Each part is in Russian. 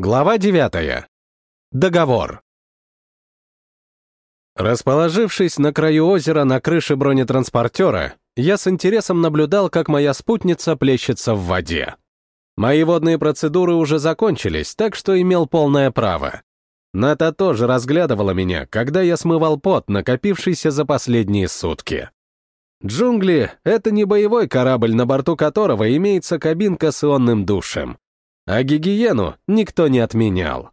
Глава 9. Договор. Расположившись на краю озера на крыше бронетранспортера, я с интересом наблюдал, как моя спутница плещется в воде. Мои водные процедуры уже закончились, так что имел полное право. Ната тоже разглядывала меня, когда я смывал пот, накопившийся за последние сутки. Джунгли — это не боевой корабль, на борту которого имеется кабинка с ионным душем а гигиену никто не отменял.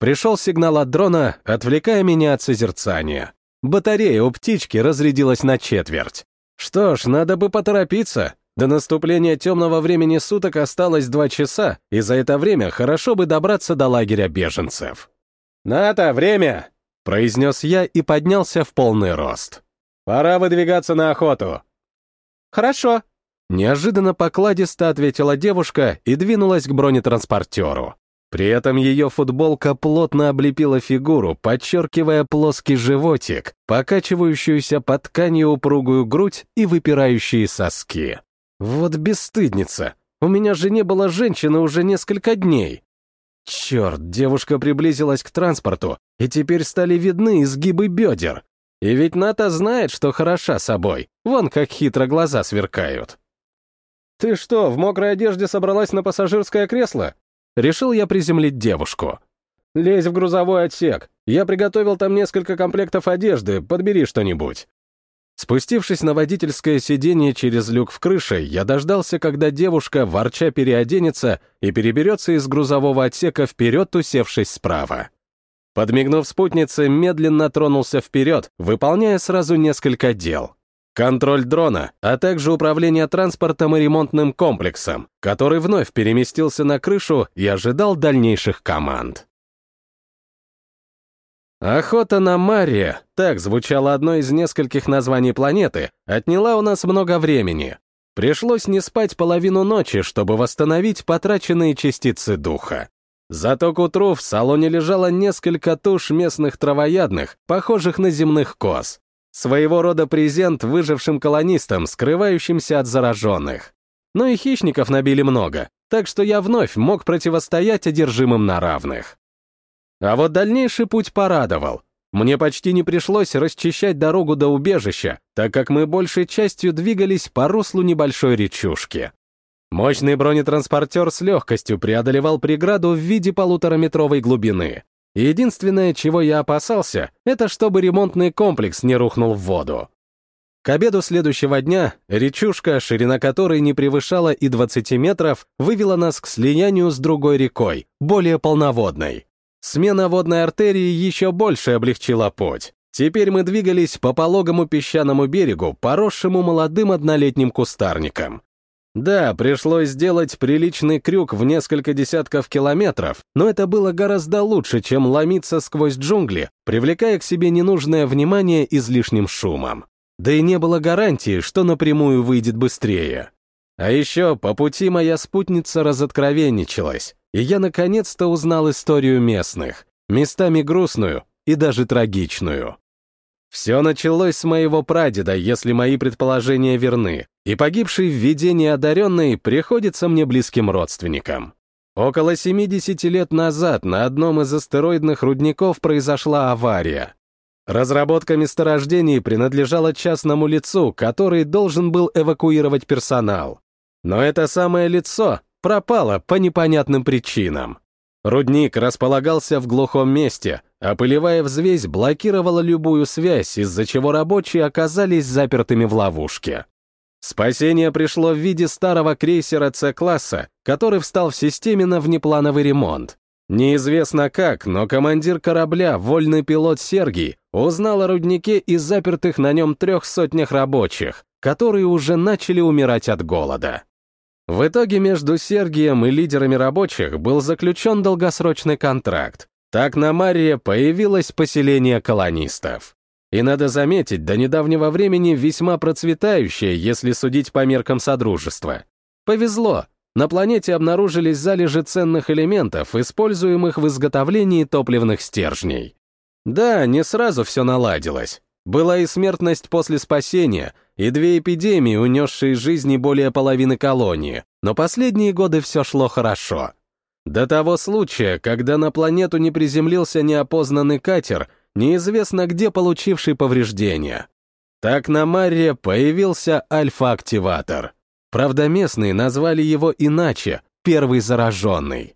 Пришел сигнал от дрона, отвлекая меня от созерцания. Батарея у птички разрядилась на четверть. Что ж, надо бы поторопиться. До наступления темного времени суток осталось два часа, и за это время хорошо бы добраться до лагеря беженцев. «Ната, время!» — произнес я и поднялся в полный рост. «Пора выдвигаться на охоту». «Хорошо», Неожиданно покладисто ответила девушка и двинулась к бронетранспортеру. При этом ее футболка плотно облепила фигуру, подчеркивая плоский животик, покачивающуюся под тканью упругую грудь и выпирающие соски. Вот бесстыдница! У меня же не было женщины уже несколько дней. Черт, девушка приблизилась к транспорту, и теперь стали видны изгибы бедер. И ведь Ната знает, что хороша собой, вон как хитро глаза сверкают. «Ты что, в мокрой одежде собралась на пассажирское кресло?» Решил я приземлить девушку. «Лезь в грузовой отсек. Я приготовил там несколько комплектов одежды, подбери что-нибудь». Спустившись на водительское сиденье через люк в крыше, я дождался, когда девушка, ворча, переоденется и переберется из грузового отсека вперед, усевшись справа. Подмигнув спутнице, медленно тронулся вперед, выполняя сразу несколько дел контроль дрона, а также управление транспортом и ремонтным комплексом, который вновь переместился на крышу и ожидал дальнейших команд. Охота на Мария, так звучало одно из нескольких названий планеты, отняла у нас много времени. Пришлось не спать половину ночи, чтобы восстановить потраченные частицы духа. Зато к утру в салоне лежало несколько туш местных травоядных, похожих на земных коз. Своего рода презент выжившим колонистам, скрывающимся от зараженных. Но и хищников набили много, так что я вновь мог противостоять одержимым на равных. А вот дальнейший путь порадовал. Мне почти не пришлось расчищать дорогу до убежища, так как мы большей частью двигались по руслу небольшой речушки. Мощный бронетранспортер с легкостью преодолевал преграду в виде полутораметровой глубины. Единственное, чего я опасался, это чтобы ремонтный комплекс не рухнул в воду. К обеду следующего дня речушка, ширина которой не превышала и 20 метров, вывела нас к слиянию с другой рекой, более полноводной. Смена водной артерии еще больше облегчила путь. Теперь мы двигались по пологому песчаному берегу, поросшему молодым однолетним кустарником. Да, пришлось сделать приличный крюк в несколько десятков километров, но это было гораздо лучше, чем ломиться сквозь джунгли, привлекая к себе ненужное внимание излишним шумом. Да и не было гарантии, что напрямую выйдет быстрее. А еще по пути моя спутница разоткровенничалась, и я наконец-то узнал историю местных, местами грустную и даже трагичную. Все началось с моего прадеда, если мои предположения верны, и погибший в видении одаренный приходится мне близким родственникам. Около 70 лет назад на одном из астероидных рудников произошла авария. Разработка месторождений принадлежала частному лицу, который должен был эвакуировать персонал. Но это самое лицо пропало по непонятным причинам. Рудник располагался в глухом месте, а пылевая взвесь блокировала любую связь, из-за чего рабочие оказались запертыми в ловушке. Спасение пришло в виде старого крейсера С-класса, который встал в системе на внеплановый ремонт. Неизвестно как, но командир корабля, вольный пилот Сергий, узнал о руднике и запертых на нем трех сотнях рабочих, которые уже начали умирать от голода. В итоге между Сергием и лидерами рабочих был заключен долгосрочный контракт. Так на Марии появилось поселение колонистов. И надо заметить, до недавнего времени весьма процветающее, если судить по меркам Содружества. Повезло, на планете обнаружились залежи ценных элементов, используемых в изготовлении топливных стержней. Да, не сразу все наладилось. Была и смертность после спасения, и две эпидемии, унесшие жизни более половины колонии, но последние годы все шло хорошо. До того случая, когда на планету не приземлился неопознанный катер, неизвестно где получивший повреждения. Так на Марре появился альфа-активатор. Правда, местные назвали его иначе — первый зараженный.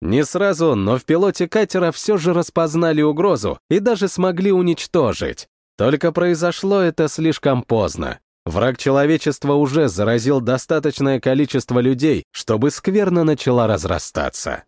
Не сразу, но в пилоте катера все же распознали угрозу и даже смогли уничтожить. Только произошло это слишком поздно. Враг человечества уже заразил достаточное количество людей, чтобы скверно начала разрастаться.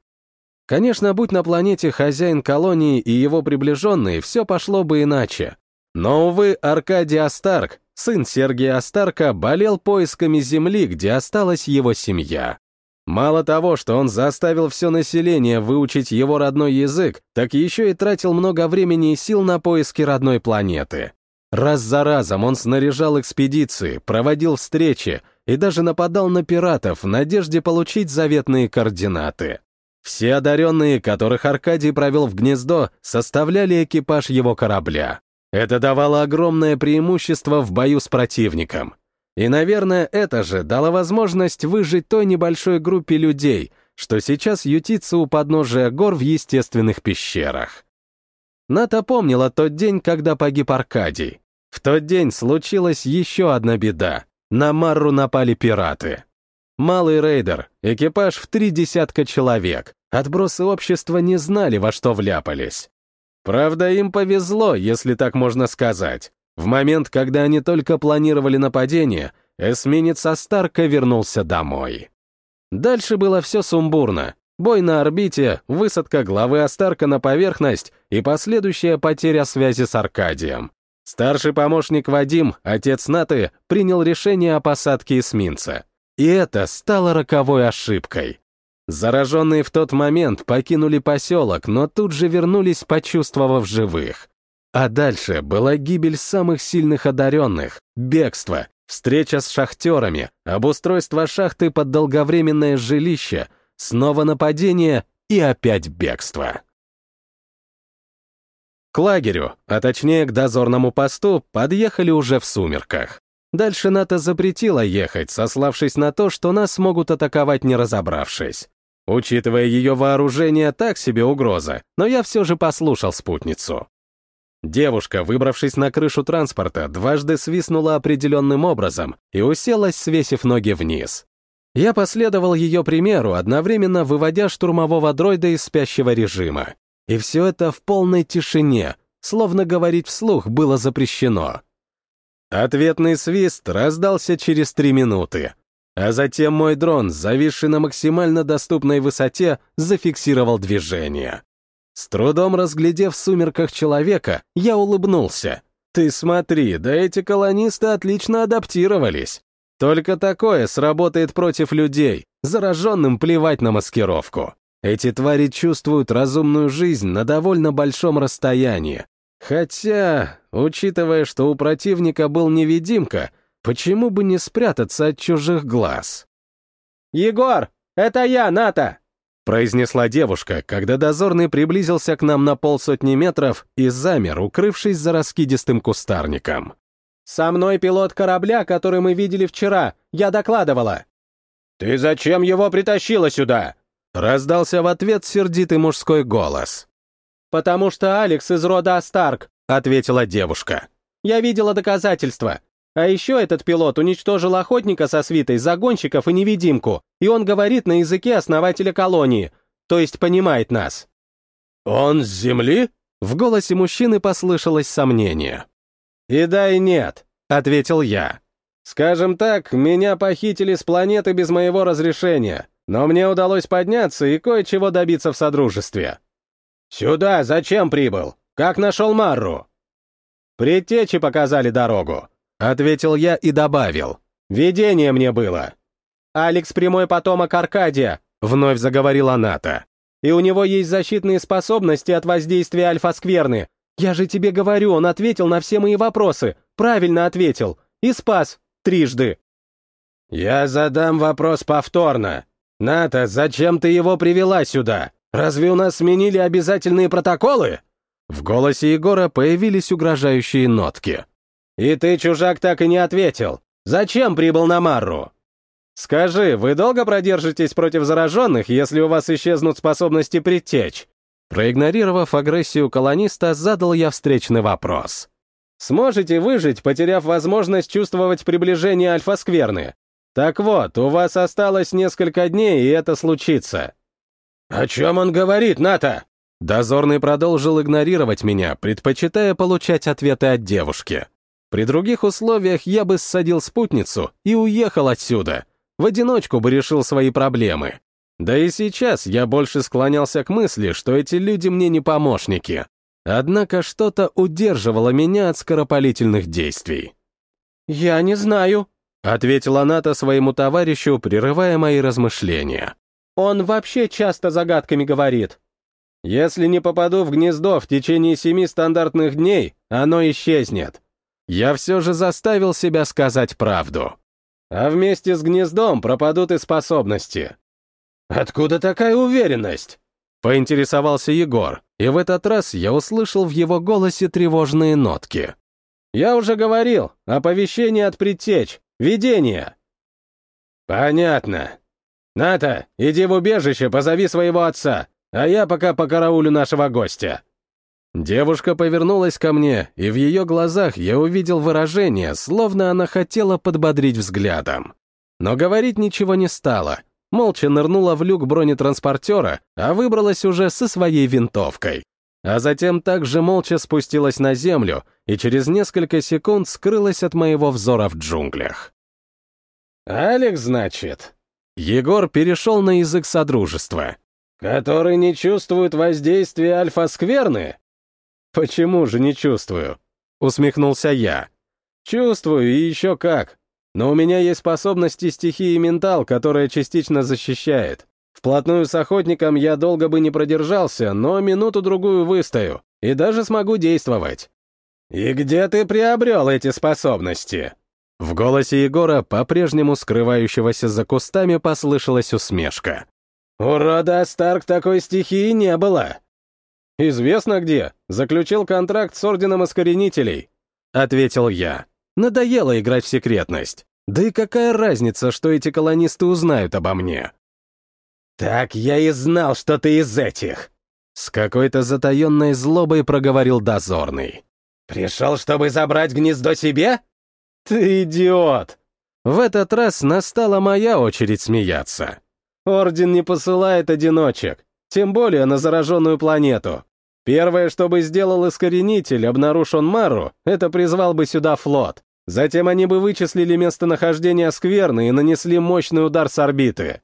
Конечно, будь на планете хозяин колонии и его приближенные, все пошло бы иначе. Но, увы, Аркадий Астарк, сын Сергия Астарка, болел поисками земли, где осталась его семья. Мало того, что он заставил все население выучить его родной язык, так еще и тратил много времени и сил на поиски родной планеты. Раз за разом он снаряжал экспедиции, проводил встречи и даже нападал на пиратов в надежде получить заветные координаты. Все одаренные, которых Аркадий провел в гнездо, составляли экипаж его корабля. Это давало огромное преимущество в бою с противником. И, наверное, это же дало возможность выжить той небольшой группе людей, что сейчас ютится у подножия гор в естественных пещерах. Ната помнила тот день, когда погиб Аркадий. В тот день случилась еще одна беда. На Марру напали пираты. Малый рейдер, экипаж в три десятка человек. Отбросы общества не знали, во что вляпались. Правда, им повезло, если так можно сказать. В момент, когда они только планировали нападение, эсминец Астарка вернулся домой. Дальше было все сумбурно. Бой на орбите, высадка главы Астарка на поверхность и последующая потеря связи с Аркадием. Старший помощник Вадим, отец Наты, принял решение о посадке эсминца. И это стало роковой ошибкой. Зараженные в тот момент покинули поселок, но тут же вернулись, почувствовав живых. А дальше была гибель самых сильных одаренных, бегство, встреча с шахтерами, обустройство шахты под долговременное жилище, снова нападение и опять бегство. К лагерю, а точнее к дозорному посту, подъехали уже в сумерках. Дальше НАТО запретила ехать, сославшись на то, что нас могут атаковать, не разобравшись. Учитывая ее вооружение, так себе угроза, но я все же послушал спутницу. Девушка, выбравшись на крышу транспорта, дважды свистнула определенным образом и уселась, свесив ноги вниз. Я последовал ее примеру, одновременно выводя штурмового дроида из спящего режима. И все это в полной тишине, словно говорить вслух было запрещено. Ответный свист раздался через три минуты, а затем мой дрон, зависший на максимально доступной высоте, зафиксировал движение. С трудом разглядев в сумерках человека, я улыбнулся. «Ты смотри, да эти колонисты отлично адаптировались. Только такое сработает против людей, зараженным плевать на маскировку. Эти твари чувствуют разумную жизнь на довольно большом расстоянии. Хотя, учитывая, что у противника был невидимка, почему бы не спрятаться от чужих глаз?» «Егор, это я, Ната!» произнесла девушка, когда дозорный приблизился к нам на полсотни метров и замер, укрывшись за раскидистым кустарником. «Со мной пилот корабля, который мы видели вчера. Я докладывала». «Ты зачем его притащила сюда?» Раздался в ответ сердитый мужской голос. «Потому что Алекс из рода Астарк», — ответила девушка. «Я видела доказательства. А еще этот пилот уничтожил охотника со свитой, загонщиков и невидимку, и он говорит на языке основателя колонии, то есть понимает нас». «Он с Земли?» В голосе мужчины послышалось сомнение. «И да, и нет», — ответил я. «Скажем так, меня похитили с планеты без моего разрешения, но мне удалось подняться и кое-чего добиться в Содружестве». «Сюда зачем прибыл? Как нашел Марру?» «Предтечи показали дорогу. Ответил я и добавил. «Видение мне было». «Алекс прямой потомок Аркадия», — вновь заговорила Ната. «И у него есть защитные способности от воздействия альфа-скверны. Я же тебе говорю, он ответил на все мои вопросы. Правильно ответил. И спас. Трижды». «Я задам вопрос повторно. Ната, зачем ты его привела сюда? Разве у нас сменили обязательные протоколы?» В голосе Егора появились угрожающие нотки. «И ты, чужак, так и не ответил. Зачем прибыл на Марру?» «Скажи, вы долго продержитесь против зараженных, если у вас исчезнут способности предтечь?» Проигнорировав агрессию колониста, задал я встречный вопрос. «Сможете выжить, потеряв возможность чувствовать приближение альфа-скверны? Так вот, у вас осталось несколько дней, и это случится». «О чем он говорит, Ната?» Дозорный продолжил игнорировать меня, предпочитая получать ответы от девушки. При других условиях я бы ссадил спутницу и уехал отсюда, в одиночку бы решил свои проблемы. Да и сейчас я больше склонялся к мысли, что эти люди мне не помощники. Однако что-то удерживало меня от скоропалительных действий. «Я не знаю», — ответила Ната своему товарищу, прерывая мои размышления. «Он вообще часто загадками говорит». «Если не попаду в гнездо в течение семи стандартных дней, оно исчезнет». Я все же заставил себя сказать правду. А вместе с гнездом пропадут и способности. «Откуда такая уверенность?» Поинтересовался Егор, и в этот раз я услышал в его голосе тревожные нотки. «Я уже говорил, оповещение от предтеч, видение». «Понятно. Ната, иди в убежище, позови своего отца, а я пока покараулю нашего гостя». Девушка повернулась ко мне, и в ее глазах я увидел выражение, словно она хотела подбодрить взглядом. Но говорить ничего не стала, молча нырнула в люк бронетранспортера, а выбралась уже со своей винтовкой. А затем также молча спустилась на землю и через несколько секунд скрылась от моего взора в джунглях. «Алекс, значит?» Егор перешел на язык содружества. «Который не чувствует воздействия альфа-скверны?» «Почему же не чувствую?» — усмехнулся я. «Чувствую, и еще как. Но у меня есть способности стихии ментал, которая частично защищает. Вплотную с охотником я долго бы не продержался, но минуту-другую выстою, и даже смогу действовать». «И где ты приобрел эти способности?» В голосе Егора, по-прежнему скрывающегося за кустами, послышалась усмешка. «У рода Старк такой стихии не было. «Известно где. Заключил контракт с Орденом Искоренителей», — ответил я. Надоело играть в секретность. Да и какая разница, что эти колонисты узнают обо мне? «Так я и знал, что ты из этих!» С какой-то затаенной злобой проговорил дозорный. «Пришел, чтобы забрать гнездо себе?» «Ты идиот!» В этот раз настала моя очередь смеяться. Орден не посылает одиночек, тем более на зараженную планету. Первое, что бы сделал искоренитель, обнаружен Мару, это призвал бы сюда флот. Затем они бы вычислили местонахождение скверны и нанесли мощный удар с орбиты.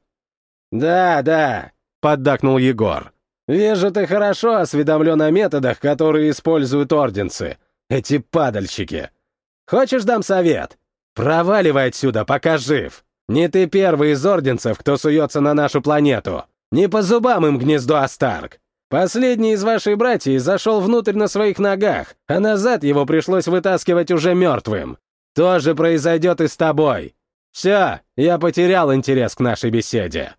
«Да, да», — поддакнул Егор. «Вижу, ты хорошо осведомлен о методах, которые используют орденцы. Эти падальщики. Хочешь дам совет? Проваливай отсюда, пока жив. Не ты первый из орденцев, кто суется на нашу планету. Не по зубам им гнездо Астарк. Последний из вашей братьев зашел внутрь на своих ногах, а назад его пришлось вытаскивать уже мертвым. То же произойдет и с тобой. Все, я потерял интерес к нашей беседе».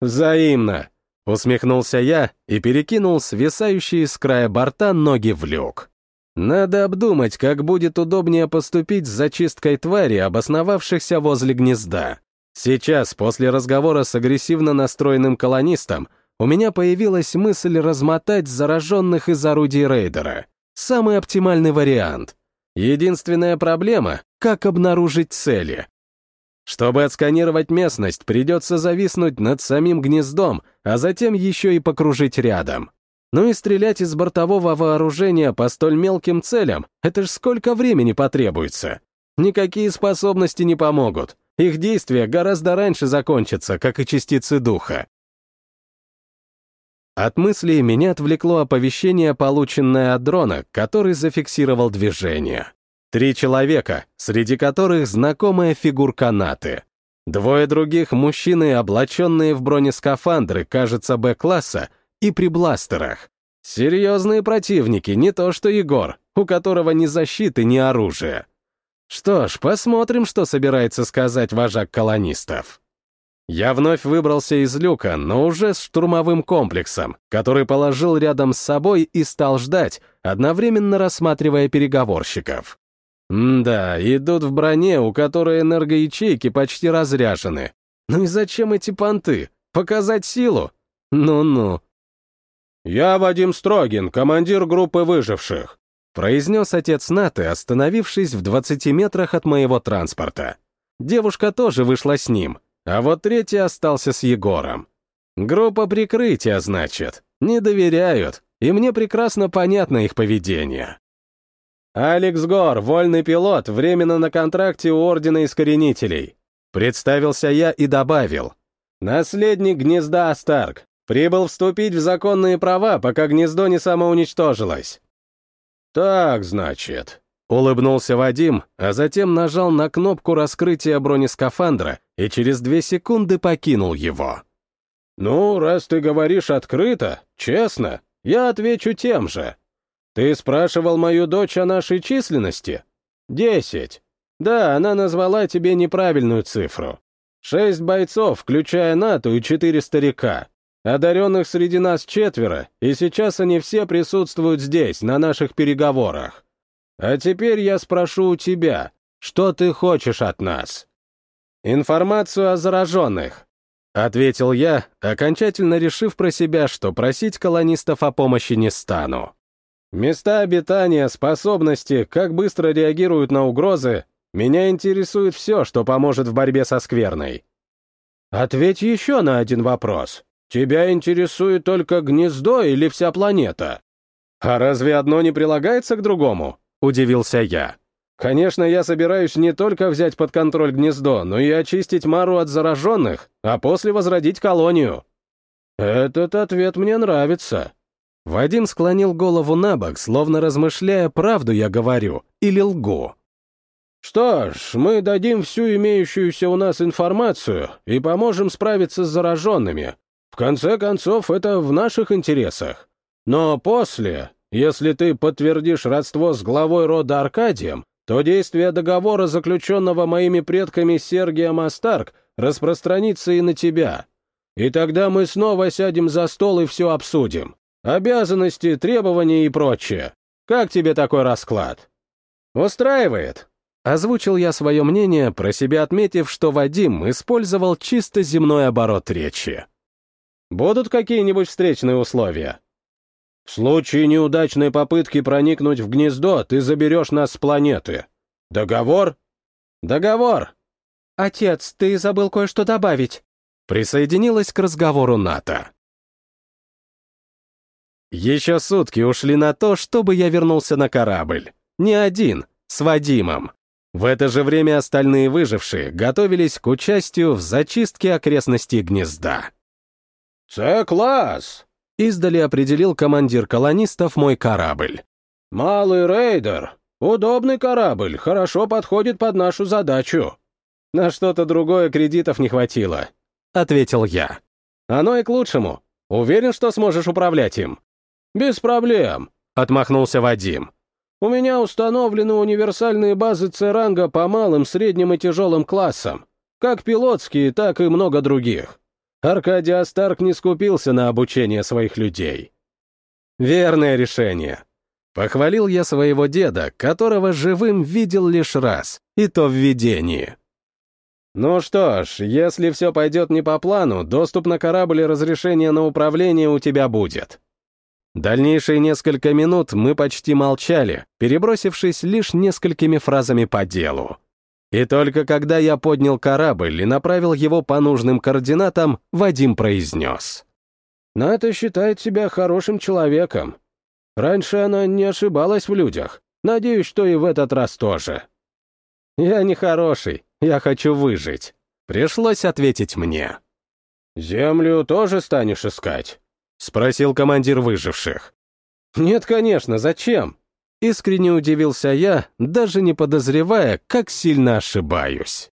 «Взаимно», — усмехнулся я и перекинул свисающие с края борта ноги в люк. Надо обдумать, как будет удобнее поступить с зачисткой твари, обосновавшихся возле гнезда. Сейчас, после разговора с агрессивно настроенным колонистом, у меня появилась мысль размотать зараженных из орудий рейдера. Самый оптимальный вариант. Единственная проблема — как обнаружить цели. Чтобы отсканировать местность, придется зависнуть над самим гнездом, а затем еще и покружить рядом. Ну и стрелять из бортового вооружения по столь мелким целям — это ж сколько времени потребуется. Никакие способности не помогут. Их действия гораздо раньше закончатся, как и частицы духа. От мыслей меня отвлекло оповещение, полученное от дрона, который зафиксировал движение. Три человека, среди которых знакомая фигурка Наты. Двое других — мужчины, облаченные в бронескафандры, кажется, Б-класса, и при бластерах. Серьезные противники, не то что Егор, у которого ни защиты, ни оружия. Что ж, посмотрим, что собирается сказать вожак колонистов. Я вновь выбрался из люка, но уже с штурмовым комплексом, который положил рядом с собой и стал ждать, одновременно рассматривая переговорщиков. да, идут в броне, у которой энергоячейки почти разряжены. Ну и зачем эти понты? Показать силу? Ну-ну. «Я Вадим Строгин, командир группы выживших», произнес отец Наты, остановившись в 20 метрах от моего транспорта. Девушка тоже вышла с ним, а вот третий остался с Егором. Группа прикрытия, значит. Не доверяют, и мне прекрасно понятно их поведение. «Алекс Гор, вольный пилот, временно на контракте у Ордена Искоренителей», представился я и добавил. «Наследник гнезда Астарк. Прибыл вступить в законные права, пока гнездо не самоуничтожилось». «Так, значит», — улыбнулся Вадим, а затем нажал на кнопку раскрытия бронескафандра и через две секунды покинул его. «Ну, раз ты говоришь открыто, честно, я отвечу тем же. Ты спрашивал мою дочь о нашей численности? Десять. Да, она назвала тебе неправильную цифру. Шесть бойцов, включая НАТО и четыре старика. Одаренных среди нас четверо, и сейчас они все присутствуют здесь, на наших переговорах. А теперь я спрошу у тебя, что ты хочешь от нас? Информацию о зараженных. Ответил я, окончательно решив про себя, что просить колонистов о помощи не стану. Места обитания, способности, как быстро реагируют на угрозы, меня интересует все, что поможет в борьбе со скверной. Ответь еще на один вопрос. Тебя интересует только гнездо или вся планета? А разве одно не прилагается к другому? Удивился я. Конечно, я собираюсь не только взять под контроль гнездо, но и очистить Мару от зараженных, а после возродить колонию. Этот ответ мне нравится. Вадим склонил голову на бок, словно размышляя, правду я говорю или лгу. Что ж, мы дадим всю имеющуюся у нас информацию и поможем справиться с зараженными, в конце концов, это в наших интересах. Но после, если ты подтвердишь родство с главой рода Аркадием, то действие договора, заключенного моими предками Сергием Астарк, распространится и на тебя. И тогда мы снова сядем за стол и все обсудим. Обязанности, требования и прочее. Как тебе такой расклад? Устраивает? Озвучил я свое мнение, про себя отметив, что Вадим использовал чисто земной оборот речи. Будут какие-нибудь встречные условия? В случае неудачной попытки проникнуть в гнездо, ты заберешь нас с планеты. Договор? Договор. Отец, ты забыл кое-что добавить. Присоединилась к разговору НАТО. Еще сутки ушли на то, чтобы я вернулся на корабль. Не один, с Вадимом. В это же время остальные выжившие готовились к участию в зачистке окрестностей гнезда. «С-класс!» — издали определил командир колонистов мой корабль. «Малый рейдер. Удобный корабль, хорошо подходит под нашу задачу». «На что-то другое кредитов не хватило», — ответил я. «Оно и к лучшему. Уверен, что сможешь управлять им?» «Без проблем», — отмахнулся Вадим. «У меня установлены универсальные базы Церанга по малым, средним и тяжелым классам, как пилотские, так и много других. Аркадий Астарк не скупился на обучение своих людей. Верное решение. Похвалил я своего деда, которого живым видел лишь раз, и то в видении. Ну что ж, если все пойдет не по плану, доступ на корабль и разрешение на управление у тебя будет. Дальнейшие несколько минут мы почти молчали, перебросившись лишь несколькими фразами по делу. И только когда я поднял корабль и направил его по нужным координатам, Вадим произнес. «Ната считает себя хорошим человеком. Раньше она не ошибалась в людях. Надеюсь, что и в этот раз тоже». «Я не хороший, я хочу выжить», — пришлось ответить мне. «Землю тоже станешь искать?» — спросил командир выживших. «Нет, конечно, зачем? Искренне удивился я, даже не подозревая, как сильно ошибаюсь.